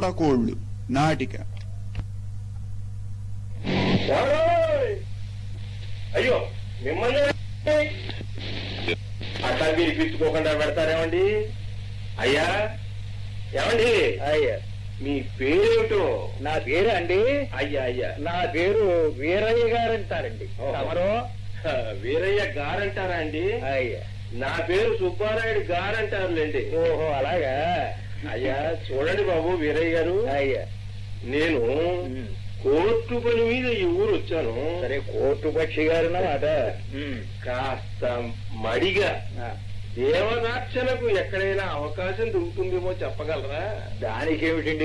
కోళ్ళు నాటిక! అయ్యో మిమ్మల్ని అట్లా మీరు పిచ్చుకోకుండా పెడతారేమండి? అయ్యా ఏమండి? అయ్యా. మీ పేరేమిటో? నా పేరు అండి? అయ్యా అయ్యా. నా పేరు వీరయ్య గారు అంటారండి. తమరు వీరయ్య గారంటారా అండి? అయ్యా. నా పేరు సుబ్బారాయుడు గారంటారులేండి. ఓహో అలాగా. అయ్యా చూడండి బాబు వీరయ్య గారు. అయ్యా. నేను. కోర్టు పని మీద ఈ ఊరు వచ్చాను. సరే కోర్టు పక్షి గారు అన్నమాట. కాస్త మడిగా దేవదార్చనకు ఎక్కడైనా అవకాశం దొరుకుతుందేమో చెప్పగలరా? దానికి ఏమిటండి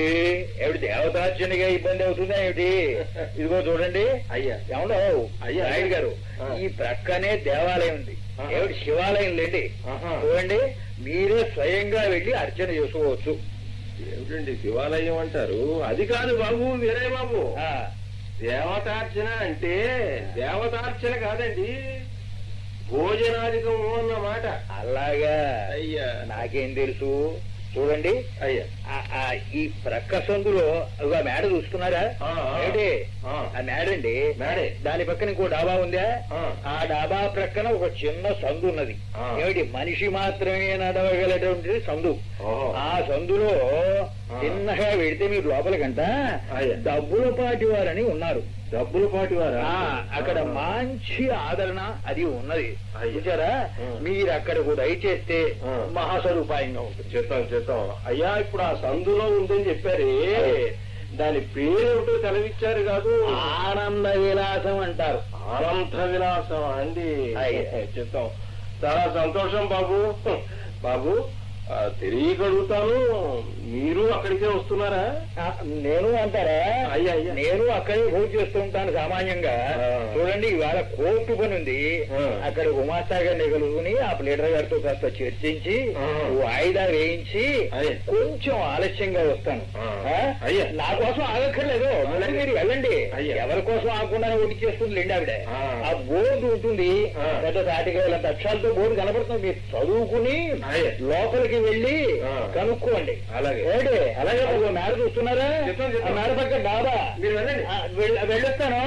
ఏమిటి దేవతార్చనగా ఇబ్బంది అవుతుందా ఏమిటి? ఇదిగో చూడండి. అయ్యా. ఏమన్నా అయ్యా. నాయుడు గారు. ఈ ప్రక్కనే దేవాలయం ఉంది. ఏమిటి శివాలయం లేండి. చూడండి. మీరే స్వయంగా వెళ్ళి అర్చన చేసుకోవచ్చు. ఏమిటండి శివాలయం అంటారు? అది కాదు బాబు వీరయ్య బాబు. ఆ, దేవతార్చన అంటే దేవతార్చన కాదండి. భోజనాధికము అన్నమాట అలాగా అయ్యా నాకేం తెలుసు చూడండి అయ్యా ఈ ప్రక్క సందులో ఆ మేడ ఆ. ఏంటి ఆ. ఆ మేడండి మేడే. దాని పక్కన ఇంకో డాబా ఉందా ఆ. డాబా ప్రక్కన ఒక చిన్న సందు ఉన్నది. ఏమిటి మనిషి మాత్రమే నడవగలటువంటి సందు. ఆ సందులో. చిన్నగా వెడితే మీరు లోపలికంట. డబ్బుల పాటి వారని ఉన్నారు. డబ్బులు పాటి వారా అక్కడ మంచి ఆదరణ అది ఉన్నది. ఆ. మీరు అక్కడకు దయచేస్తే ఆ. మహాసదుపాయంగా ఉంటుంది. చేస్తాం చేస్తాం. అయ్యా ఇప్పుడు ఆ సందులో ఉందని చెప్పారే. దాని పేరేమిటో తెలవిచ్చారు కాదు. ఆనంద విలాసం అంటారు. ఆనంద విలాసం అండి. చెప్తాం చాలా సంతోషం బాబు. బాబు అడుగుతాను మీరు అక్కడికే వస్తున్నారా నేను అంటారా అయ్యా. నేను అక్కడే పూజ చేస్తూ ఉంటాను సామాన్యంగా. చూడండి ఇవాళ కోర్టు పని ఉంది. అక్కడ ఉమాస్తా గారిని కలుగుని ఆ ప్లేటర్ గారితో కాస్త చర్చించి. వాయిదా వేయించి. కొంచెం ఆలస్యంగా వస్తాను. నా కోసం ఆగక్కర్లేదు మీరు వెళ్ళండి. ఎవరి కోసం ఆగకుండా ఒట్టి చేస్తుంది లేండి ఆవిడ ఆ. బోర్డు ఉంటుంది. పెద్ద తాటికాయలంత అక్షరాలతో బోర్డు కనపడుతుంది మీరు చదువుకుని అయ్యా. లోపలికి వెళ్ళి. కనుక్కోండి. అలాగే. అలాగే ఒక మేడ చూస్తున్నారా? మేడ పక్క డాబా వెళ్ళొస్తాను.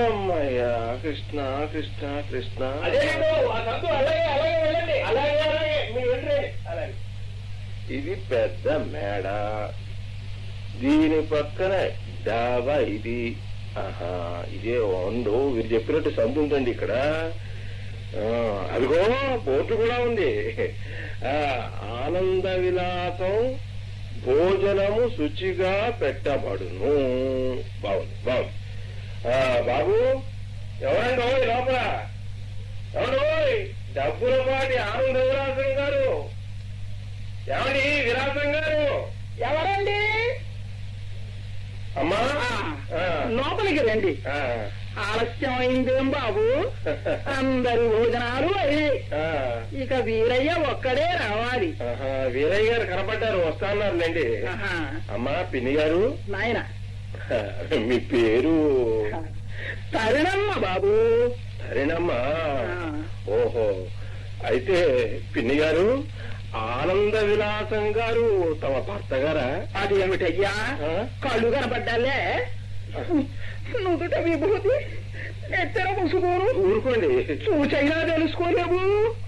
అమ్మయ్యా కృష్ణ కృష్ణ కృష్ణ. ఇది పెద్ద మేడ. దీని పక్కన డాబా ఇది. ఆహా ఇదే వండు వీరు చెప్పినట్టు సందు ఉందండి ఇక్కడ. అదిగో బోర్డు కూడా ఉంది. ఆ, ఆనంద విలాసం భోజనము శుచిగా పెట్టబడును. బాగుంది బాగుంది. ఆ, బాబు ఎవరండి ఓయ్ లోపల? ఎవరు? డబ్బుల పాటి ఆనంద విలాసం గారు. ఏమండి విలాసం గారు? ఎవరండి? అమ్మా లోపలికి రండి. ఆ, ఆలస్యం అయిందేం బాబు. అందరి భోజనాలు ఆ. ఇక వీరయ్య ఒక్కడే రావాలి. వీరయ్య గారు కనపడ్డారు వస్తాన్నారులేండి అమ్మా పిన్ని గారు. నాయన. మీ పేరు? తరుణమ్మ బాబు. సరేనమ్మా ఆ. ఓహో. అయితే పిన్ని గారు ఆనంద విలాసం గారు తమ భర్త గారా? అది ఏమిటయ్యా? కళ్ళు కనపడ్డాలే. నుదుట విభూతి ఎత్తర ముసుకోను ఊరుకోండి. చూచైనా తెలుసుకోలేవు.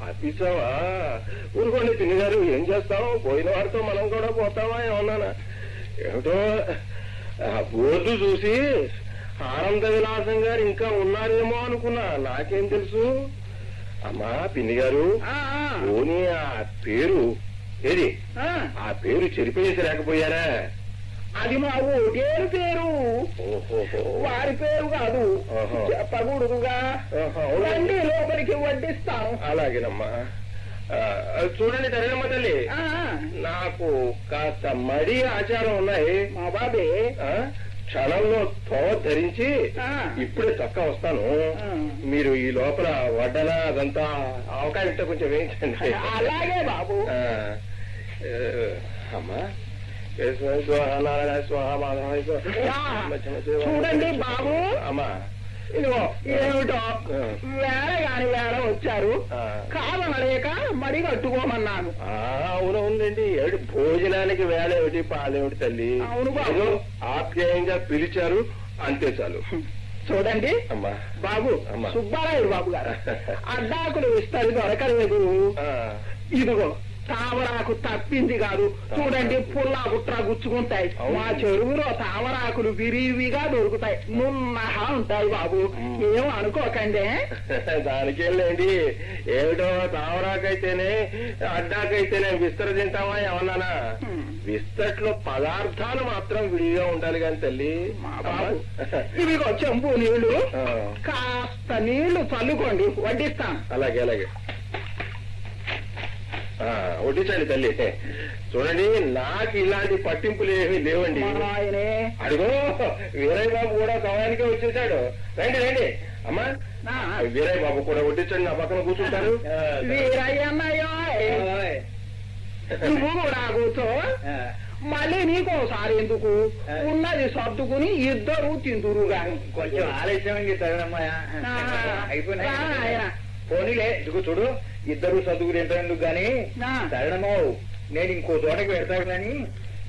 అతిసావా ఊరుకోండి పిన్ని గారు ఏం చేస్తాం పోయిన వారితో మనం కూడా పోతామా ఏమన్నానా? ఏమిటో బోర్డు చూసి ఆనంద విలాసం గారు ఇంకా ఉన్నారేమో అనుకున్నా. నాకేం తెలుసు? అమ్మా పిన్ని గారు పోనీ ఆ పేరు ఏది? ఆ, ఆ పేరు చెరిపేసి లేకపోయారా అది మా ఓటేరు పేరు. వారి పేరు కాదు. చెప్పకూడదుగా? రండి లోపలికి వడ్డిస్తాం. అలాగేనమ్మా. చూడండి తరేనమ్మ తల్లి. నాకు కాస్త మడి ఆచారం ఉన్నాయి. మా బాబే. క్షణంలో తోవ ధరించి. ఇప్పుడే చక్క వస్తాను. మీరు ఈ లోపల వడ్డన అదంతా అవకాశం కొంచెం వేయించండి. అలాగే బాబు. అమ్మా. చూడండి బాబు. అమ్మా ఇదిగో ఏమిటో. వేళ కాని వేళ వచ్చారు. కాదనలేక మడి కట్టుకోమన్నాను. ఆ, అవునవునండి ఏమిటి భోజనానికి వేళ ఏమిటి పాలేమిటి తల్లి? అవును బాబు. ఆప్యాయంగా పిలిచారు. అంతే చాలు. చూడండి. అమ్మా. బాబు అమ్మా. సుబ్బారాయుడు బాబు గారు. అడ్డాకులు ఇస్తారు దొరకలేదు. ఆ, ఇదిగో తామరాకు తప్పింది కాదు. చూడండి పుల్ల బుట్ర గుచ్చుకుంటాయి. మా చెరువులో తామరాకులు విరివిగా దొరుకుతాయి. నున్నహా ఉంటాయి బాబు. ఏం అనుకోకండి దానికేం లేండి ఏమిటో తావరాకైతేనే అడ్డాకైతేనే విస్తర తింటావా ఏమన్నానా. విస్తట్లో పదార్థాలు మాత్రం విడిగా ఉండాలి కానీ తల్లి. ఇవిగో చెంబు నీళ్ళు. కాస్త నీళ్ళు చల్లుకోండి. వడ్డిస్తాను. అలాగే అలాగే. వడ్డించండి తల్లి. చూడండి నాకు ఇలాంటి పట్టింపులు ఏమీ లేవండి. అడిగో వీరయ్య బాబు కూడా సమయానికే వచ్చేసాడు. రండి రండి. అమ్మా వీరయ్య బాబు కూడా వడ్డించండి నా పక్కన కూర్చుంటారు. నువ్వు కూడా కూర్చో. మళ్ళీ నీకోసారి ఎందుకు? ఉన్నది సర్దుకుని ఇద్దరు తిందురుగా. కొంచెం ఆలస్యమైంది తగనమ్మా ఆ, అయిపోయినాయి. రా నాయనా. పోనీలే ఇదిగో చూడు. ఇద్దరు చదువుకు తింటాను గాని. తగనమ్మో నేను ఇంకో చోటకి పెడతాను గాని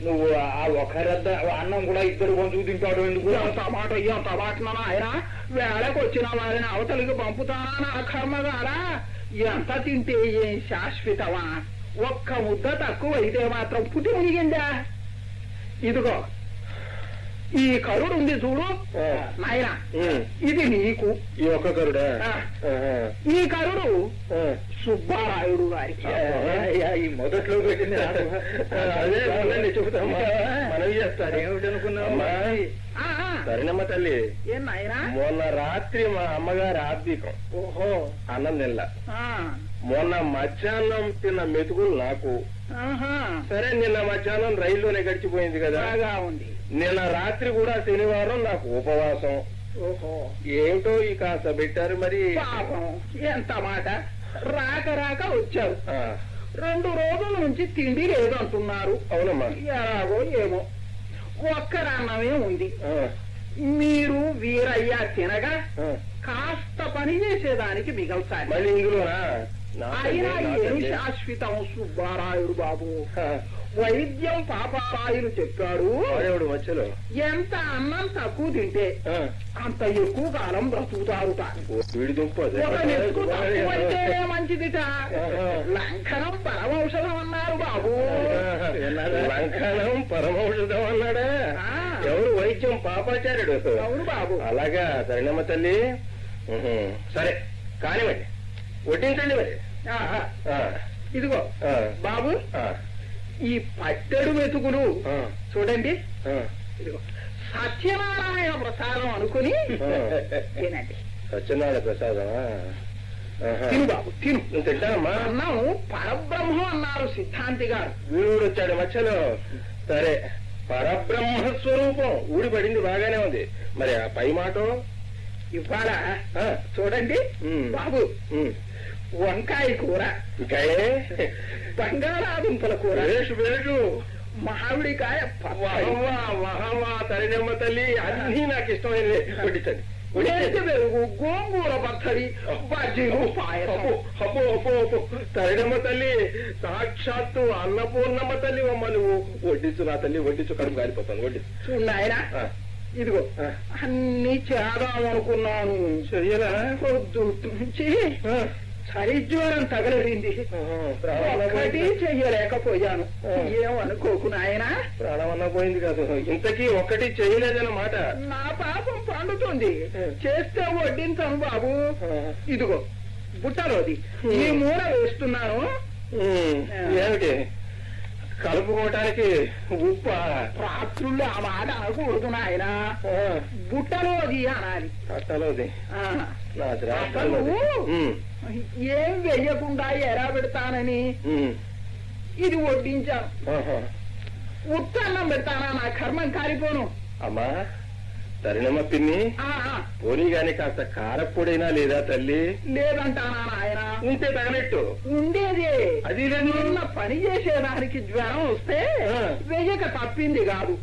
నువ్వు ఆ ఒకరద్ద అన్నం కూడా ఇద్దరు కొంచెం తింటాడు ఎందుకు? ఎంత మాట ఎంత మాట ఆయన వేళకు వచ్చిన వారిని అవతలికి పంపుతానా కర్మగారా ఎంత తింటే ఏం శాశ్వతమా? ఒక్క ముద్ద తక్కువ అయితే మాత్రం పుట్టి మునిగిందా? ఇదిగో ఈ కరుడు ఉంది చూడు. నాయన. ఇది నీకు. ఈ ఒక్క కరుడా. ఈ కరుడు. సుబ్బారాయుడు గారికి ఈ మొదట్లో పెట్టింది చెబుతామా మనవి చేస్తారు. సరేనమ్మ తల్లి. మొన్న రాత్రి మా అమ్మగారి ఆర్థికం. ఓహో. అన్నం తినల. ఆ. మొన్న మధ్యాహ్నం తిన్న మెతుకులు నాకు. సరే నిన్న మధ్యాహ్నం రైల్లోనే గడిచిపోయింది కదా. ఉంది. నిన్న రాత్రి కూడా శనివారం నాకు ఉపవాసం. ఏమిటో ఈ కాస్త పెట్టారు మరి. ఎంత మాట. రాక రాక వచ్చారు. రెండు రోజుల నుంచి తిండి లేదు అంటున్నారు అవునమ్మా. ఎలాగో ఏమో. ఒక్కరన్నమే ఉంది. మీరు వీరయ్య తినగా. కాస్త పని చేసేదానికి మిగల్చాలి నా అయినా ఏమి. శాశ్వతం సుబ్బారాయుడు బాబు. వైద్యం పాపారాయుడు చెప్పాడు. మధ్యలో ఎంత అన్నం తక్కువ తింటే అంత ఎక్కువ కాలం బ్రతుకుతారు మంచిదిట. లంకనం పరమౌషధం అన్నారు బాబు. లంకనం పరమౌషధం అన్నాడా. ఎవరు వైద్యం పాపాచార్యుడు? అవును బాబు. అలాగా సరేనమ్మ తల్లి. సరే కానివ్వండి. వడ్డించండి మరి. ఇదిగో బాబు. ఈ పట్టెడు మెతుకులు ఆ, చూడండి. సత్యనారాయణ ప్రసాదం అనుకుని. తినండి. సత్యనారాయణ ప్రసాదమా? ఆహా. తిను బాబు తిను. నువ్వు తింటానమ్మా అన్నం పరబ్రహ్మం అన్నారు సిద్ధాంతి గారు. వీరుడు వచ్చాడు మధ్యలో సరే పరబ్రహ్మ స్వరూపం. ఊడిపడింది బాగానే ఉంది. మరి ఆ పై మాట? ఇవాళ చూడండి. బాబు. వంకాయ కూర. ఇంకాయే బంగాళాదుంపల కూర. వేషు వేషు. మామిడికాయ తల్లినమ్మ తల్లి అన్నీ నాకు నేతి పెరుగు గోంగూర పచ్చడి బజ్జీలు పాయసం. అబ్బో అబ్బో అబ్బో అబ్బో. తల్లినమ్మ తల్లి సాక్షాత్తు అన్నపూర్ణమ్మ తల్లి అమ్మ నువ్వు. వడ్డించు నా తల్లి వడ్డించు కడుపు కాలిపోతాను వడ్డించు ఆయన ఆ, ఇదిగో. అన్ని చేద్దాం అనుకున్నాను చెయ్యలా పొద్దుటి నుంచి ఆ, చలిజ్వరం తగలడింది పోయింది. చెయ్యలేకపోయాను. ఏమనుకోకు నాయనా? ప్రాణమన్నా పోయింది కాదు. ఇంతకీ ఒక్కటి చేయలేదన్నమాట నా పాపం పండుతుంది. చేస్తే వడ్డించాను బాబు. ఇదిగో బుట్టలోది. ఈ మూడ వేస్తున్నాను. ఏమిటి? కలుపుకోవటానికి ఉప్ప. రాత్రుళ్ళు ఆ మాట అనకూడదు నాయన. బుట్టలోది అనాలి. ఉమ్, ఏం వెయ్యకుండా ఎలా పెడతానని ఇది వడ్డించాను. ఉత్తన్నం పెడతానా నా కర్మం కారిపోను అమ్మా. తరినమ్మ పిన్ని? పోనీ గాని కాస్త కారప్పొడైనా లేదా తల్లి? లేదంటానా నాయన. ఉంటే తగనట్టు ఉండేది. అది నిన్న పని చేసేదానికి జ్వరం వస్తే. వెయ్యక తప్పింది కాదు.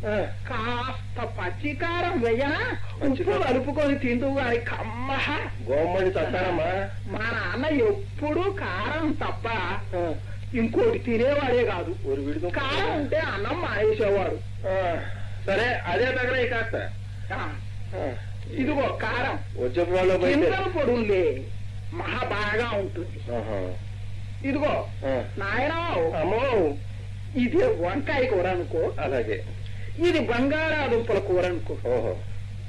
కాస్త పచ్చికారం వెయ్యనా ఉప్పు. కలుపుకొని తింటూ గాని కమ్మహ. గోమ్మడి తస్తానమ్మా. మా నాన్న ఎప్పుడు కారం తప్ప ఇంకోటి తినేవాడే కాదు. కారం ఉంటే అన్నం మానేసేవాడు. సరే అదే తగలే కాస్త. ఇదిగో కారం. చింతల పొడుంలే మహా బాగా ఉంటుంది. ఇదిగో నాయన అమ్మో. ఇది వంకాయ కూర అనుకో. అలాగే. ఇది బంగాళాదుంపల కూర అనుకో.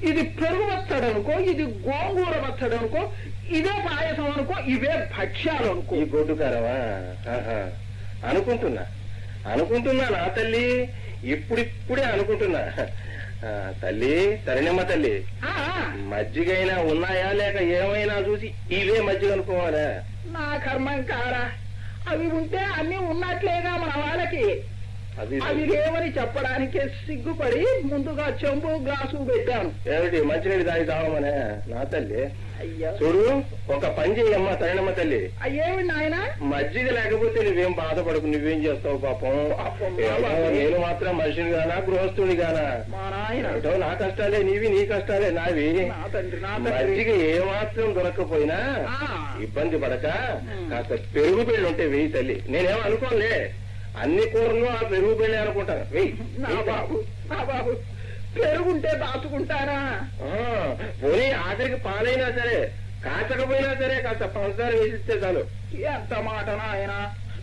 ఇది పెరుగు వత్తడు అనుకో ఇది గోంగూర వత్తడు అనుకో ఇదే పాయసం అనుకో ఇవే భక్ష్యాలు అనుకో. ఈ గొడ్డు ఆహా. అనుకుంటున్నా. అనుకుంటున్నా నా తల్లి. ఇప్పుడిప్పుడే అనుకుంటున్నా. తల్లి తరణమ్మ తల్లి. మజ్జిగైనా ఉన్నాయా లేక ఏమైనా చూసి ఇవే మజ్జిగ అనుకోవాలా? నా కర్మం కారా. అవి ఉంటే అన్ని ఉన్నట్లేగా మన వాళ్ళకి. అవి లేవని చెప్పడానికే సిగ్గుపడి ముందుగా చెంబు గ్లాసు పెట్టాను. ఏమిటి మంచినీళ్ళు తాగి తాగమనే? నా తల్లి. చూడు ఒక పని చేయమ్మా తరణమ్మ తల్లి. అయ్యేవి నాయన. మజ్జిగ లేకపోతే నువ్వేం బాధపడకు నువ్వేం చేస్తావు పాపం. నేను మాత్రం మనిషిని గానా గృహస్థుని గానా ఏమిటో నా కష్టాలే నీవి నీ కష్టాలే నావి. మజ్జిగ ఏమాత్రం దొరకకపోయినా. ఇబ్బంది పడక. కాస్త పెరుగు పెళ్ళి ఉంటే వెయ్యి తల్లి. నేనేం అనుకోలే అన్ని కూరలు ఆ పెరుగు పెళ్ళి అనుకుంటాను. వెయ్యి. బాబు నా బాబు. పెరుగుంటే దాచుకుంటానా? ఆ, పోనీ ఆఖరికి పాలైనా సరే కాచకపోయినా సరే కాస్త పంచదార వేసిస్తే చాలు. ఎంత మాట నాయన?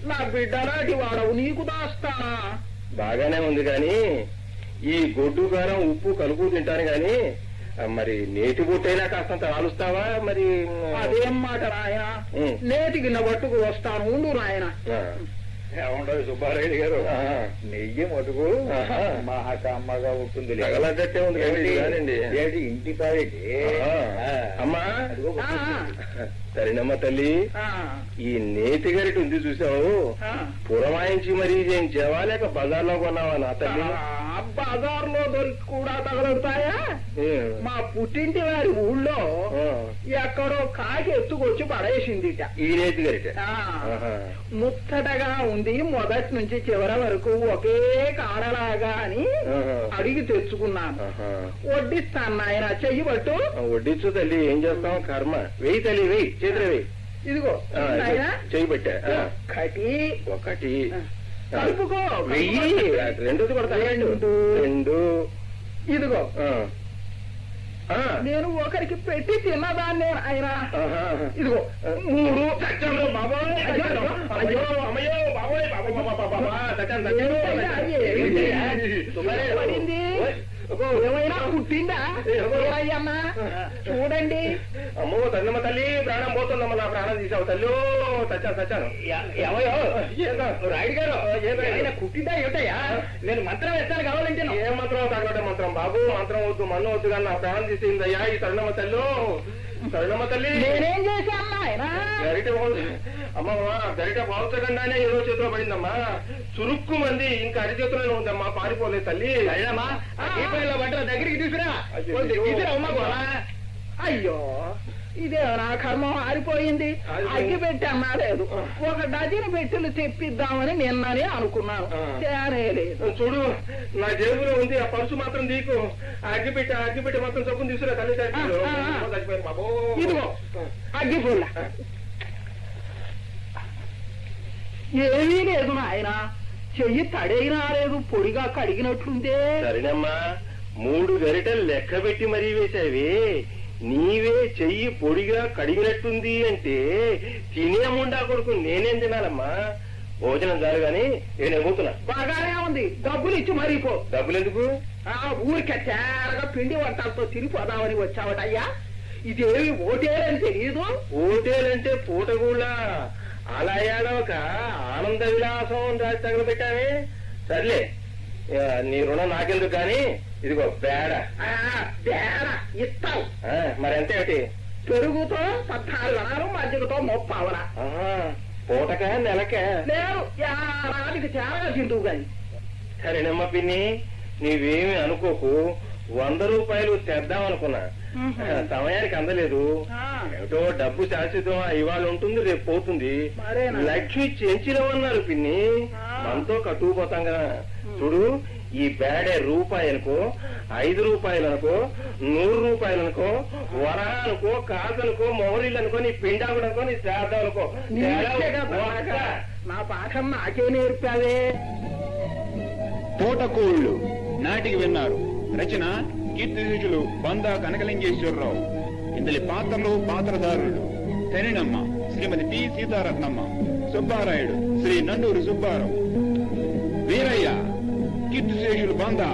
నా బిడ్డలాంటి వాడవు నీకు దాస్తానా? బాగానే ఉంది కానీ ఈ గొడ్డు కారం ఉప్పు కలుపు తింటాను గాని మరి నేతి బొట్టైనా కాస్తంత ఆలుస్తావా? మరి అదేం మాట నాయన? ఉమ్. నేటికి నా పట్టుకు వస్తాను ఉండు నాయన. ఆ, ఏమంటారు సుబ్బారెడ్డి గారు నెయ్యి మటుకు ఆహా. మహా కమ్మగా ఉంటుంది తగలడ్డట్టే ఉంది ఏంటి? ఇంటి కాదండి ఆ, అమ్మా. సరేనమ్మ తల్లి. ఈ నేతి గరిట ఉంది చూసావు. పురమాయించి మరీ చేయించావా లేక బజార్లో కొన్నావా నా తల్లి? బజార్లో దొరికి కూడా తగలుతాయా. మా పుట్టింటి వారి ఊళ్ళో ఎక్కడో కాకి ఎత్తుకొచ్చి పడేసిందిట. ఈ నేతి గరిట. ముచ్చటగా ఉంది మొదటి నుంచి చివరి వరకు ఒకే కాడలాగా అని. అడిగి తెచ్చుకున్నాను. వడ్డిస్తాను నాయన చెయ్యి పట్టు. ఆ, వడ్డించు తల్లి ఏం చేస్తాం కర్మ. వెయ్యి తల్లి వెయ్యి. చేతులు వెయ్యి ఇదిగో ఆ, ఒకటి ఒకటి వెయ్యి రెండోది కొడతా రెండు. రెండు ఇదిగో. నేను ఒకరికి పెట్టి తిన్నదాన్నే ఆయన. ఇదిగో మూడు బాబోయ్. పడింది. ఏమైనా పుట్టిందా? ఏమయ్యన్నా చూడండి. అమ్మో తల్లమ్మ తల్లి ప్రాణం పోతుందమ్మ నా ప్రాణం తీసావు. తల్లి చచ్చాను చచ్చాను. ఏమయ్యో? రాయుడు గారు? ఏమైనా కుట్టిందా ఏమిటయ్యా? నేను మంత్రం వేస్తాను కావాలంటే ఏ మంత్రం? తగ్గట మంత్రం. బాబు మంత్రం వద్దు మన్ను వద్దు కానీ నా ప్రాణం తీసిందయ్యా ఈ తరుణమ్మ తల్లు. తరుణమ్మ తల్లి. నేనేం చేశాను గరిట అమ్మమ్మా గరిట బాగుతకుండానే ఏదో చేతిలో పడిందమ్మా. చురుక్కు మంది ఇంకా అరిచేతిలోనే ఉందమ్మా పారిపోలేదు తల్లి. అయ్యమ్మా ఆ. దీపావళి దగ్గరికి తీసుకురా. తీసుకురా అమ్మా అయ్యో. ఇదే నా కర్మం ఆరిపోయింది. అగ్గి పెట్టి అన్నా లేదు ఒక డజన్ పెట్టెలు తెప్పిద్దామని నిన్ననే అనుకున్నాను. లేదు. చూడు నా జేబులో ఉంది ఆ పర్సు మాత్రం నీకు. ఆ అగ్గిపెట్టి ఆ అగ్గిపెట్టి మొత్తం చొప్పున తీసుకురా తల్లి ఇదిగో అగ్గి పుల్ల ఏమీ లేదు నాయన. చెయ్యి తడైనా లేదు పొడిగా కడిగినట్లుందే. సరేనమ్మా మూడు గరిటలు లెక్క పెట్టి మరీ వేసావి నీవే చెయ్యి పొడిగా కడిగినట్టుంది అంటే తినే ముండా కొడుకు నేనేం తినాలమ్మా? భోజనం చాలు గాని నేను ఎగుతున్నా బాగానే ఉంది. డబ్బులు ఇచ్చి మరీపో డబ్బులు ఎందుకు ఆ ఊరికే తేరగా పిండి వంటలతో తిరిగిపోదామని వచ్చావటయ్యా ఇదేమి ఓటేరని తెలియదు ఓటేలంటే పూటగూళ్ళ. అలా ఏడవక ఆనంద విలాసం రాసి తగలబెట్టావే. సర్లే నీ రుణం నాకెందుకు కానీ ఇదిగో బేడ ఆ, తేర ఇస్తావు. ఆ, మరి అంతే ఒకటి పెరుగుతో పద్నాలుగు అనాలు మజ్జిగతో ఆహా, పూటక నెలక. లేదు ఏడాదికి తేరగా తింటువు గాని. సరేనమ్మా పిన్ని నీవేమి అనుకోకు. వంద రూపాయలు తెద్దాం అనుకున్నా. సమయానికి అందలేదు. ఏమిటో డబ్బు శాశ్వతం ఇవాళ ఉంటుంది రేపు పోతుంది? లక్ష్మి చెంచినవన్నారు పిన్ని. మనతో కట్టుకుపోతాం కదా చూడు ఈ బేడే రూపాయి అనుకో ఐదు రూపాయలు అనుకో నూరు రూపాయలు అనుకో వరహ అనుకో కాకనుకో మొహరీలు అనుకో నీ పిండాకుడు అనుకో నీ శ్రాద్ధం అనుకో. నా పాఠం నాకే నేర్పావే. తోటకోళ్ళు. నాటికి విన్నారు. రచన కీర్తి శిష్యులు బందా కనకలింగేశ్వరరావు. ఇందులో పాత్రలు పాత్రధారులు. తెనినమ్మ శ్రీమతి టి సీతారత్నమ్మ. సుబ్బారాయుడు శ్రీ నండూరి సుబ్బారావు. వీరయ్య కీర్తి శేషులు బందా